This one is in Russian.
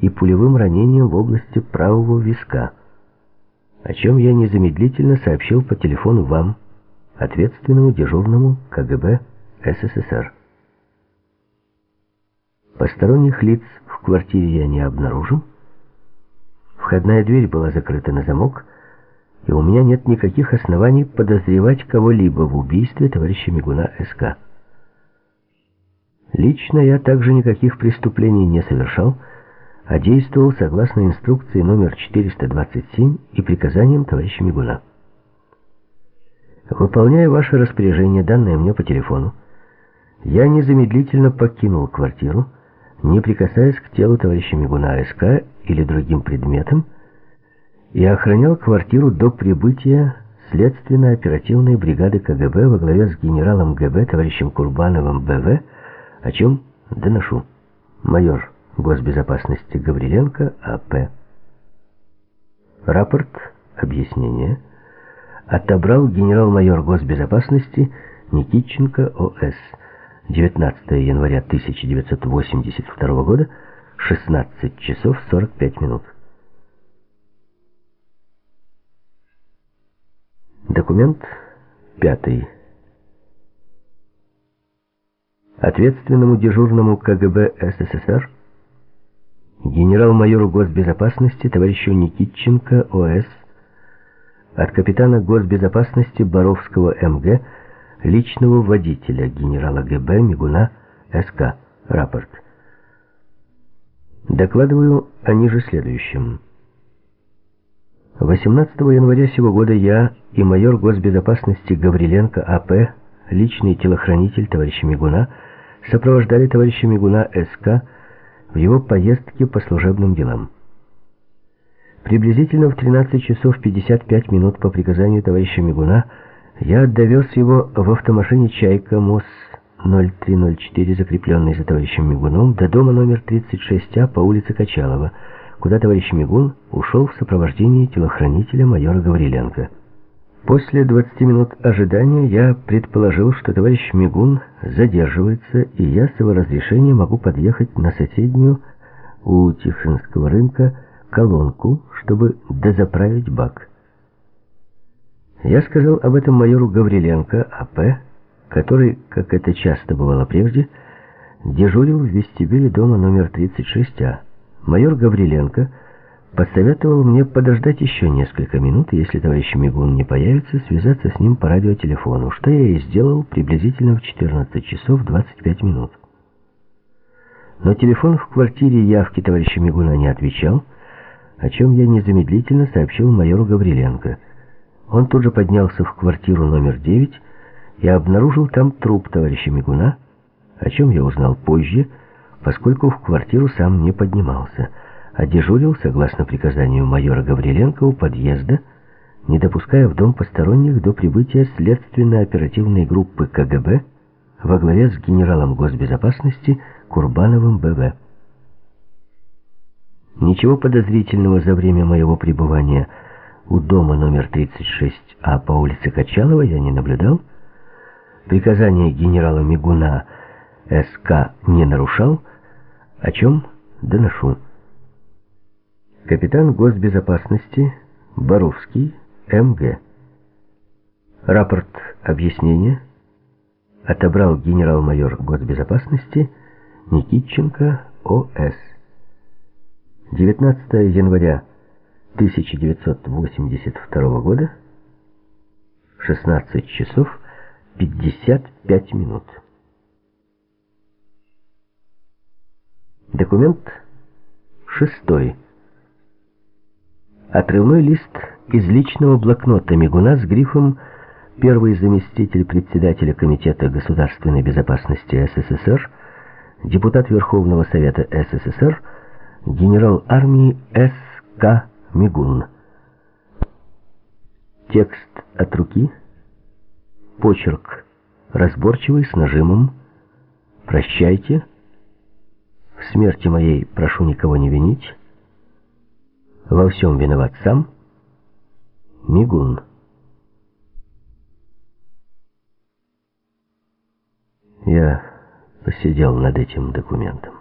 и пулевым ранением в области правого виска, о чем я незамедлительно сообщил по телефону вам, ответственному дежурному КГБ СССР. Посторонних лиц в квартире я не обнаружил. Входная дверь была закрыта на замок, и у меня нет никаких оснований подозревать кого-либо в убийстве товарища Мигуна СК. Лично я также никаких преступлений не совершал, а действовал согласно инструкции номер 427 и приказаниям товарища Мигуна. Выполняя ваше распоряжение, данное мне по телефону, я незамедлительно покинул квартиру, не прикасаясь к телу товарища Мигуна СК или другим предметам, и охранял квартиру до прибытия следственно-оперативной бригады КГБ во главе с генералом ГБ товарищем Курбановым БВ, о чем доношу. Майор госбезопасности Гавриленко А.П. Рапорт, объяснение, отобрал генерал-майор госбезопасности Никитченко О.С. 19 января 1982 года, 16 часов 45 минут. Документ пятый. Ответственному дежурному КГБ СССР генерал-майору госбезопасности товарищу Никитченко ОС от капитана госбезопасности Боровского МГ личного водителя генерала ГБ Мигуна СК. Рапорт. Докладываю о ниже следующем. 18 января сего года я и майор госбезопасности Гавриленко А.П., личный телохранитель товарища Мигуна, сопровождали товарища Мигуна С.К. в его поездке по служебным делам. Приблизительно в 13 часов 55 минут по приказанию товарища Мигуна я довез его в автомашине «Чайка» МОС 0304, закрепленный за товарищем Мигуном, до дома номер 36А по улице Качалова, куда товарищ Мигун ушел в сопровождении телохранителя майора Гавриленко. После 20 минут ожидания я предположил, что товарищ Мигун задерживается, и я с его разрешения могу подъехать на соседнюю у Тихвинского рынка колонку, чтобы дозаправить бак. Я сказал об этом майору Гавриленко А.П., который, как это часто бывало прежде, дежурил в вестибюле дома номер 36А. Майор Гавриленко посоветовал мне подождать еще несколько минут, если товарищ Мигун не появится, связаться с ним по радиотелефону, что я и сделал приблизительно в 14 часов 25 минут. Но телефон в квартире явки товарища Мигуна не отвечал, о чем я незамедлительно сообщил майору Гавриленко. Он тут же поднялся в квартиру номер 9 и обнаружил там труп товарища Мигуна, о чем я узнал позже, поскольку в квартиру сам не поднимался, а дежурил, согласно приказанию майора Гавриленко, у подъезда, не допуская в дом посторонних до прибытия следственно-оперативной группы КГБ во главе с генералом госбезопасности Курбановым БВ. Ничего подозрительного за время моего пребывания у дома номер 36А по улице Качалова я не наблюдал. Приказание генерала Мигуна СК не нарушал, о чем доношу. Капитан госбезопасности Боровский МГ. Рапорт объяснения отобрал генерал-майор госбезопасности Никитченко О.С. 19 января 1982 года, 16 часов 55 минут. Документ шестой. Отрывной лист из личного блокнота Мигуна с грифом «Первый заместитель председателя Комитета государственной безопасности СССР, депутат Верховного Совета СССР, генерал армии С.К. Мигун». Текст от руки, почерк разборчивый с нажимом «Прощайте». В смерти моей прошу никого не винить. Во всем виноват сам. Мигун. Я посидел над этим документом.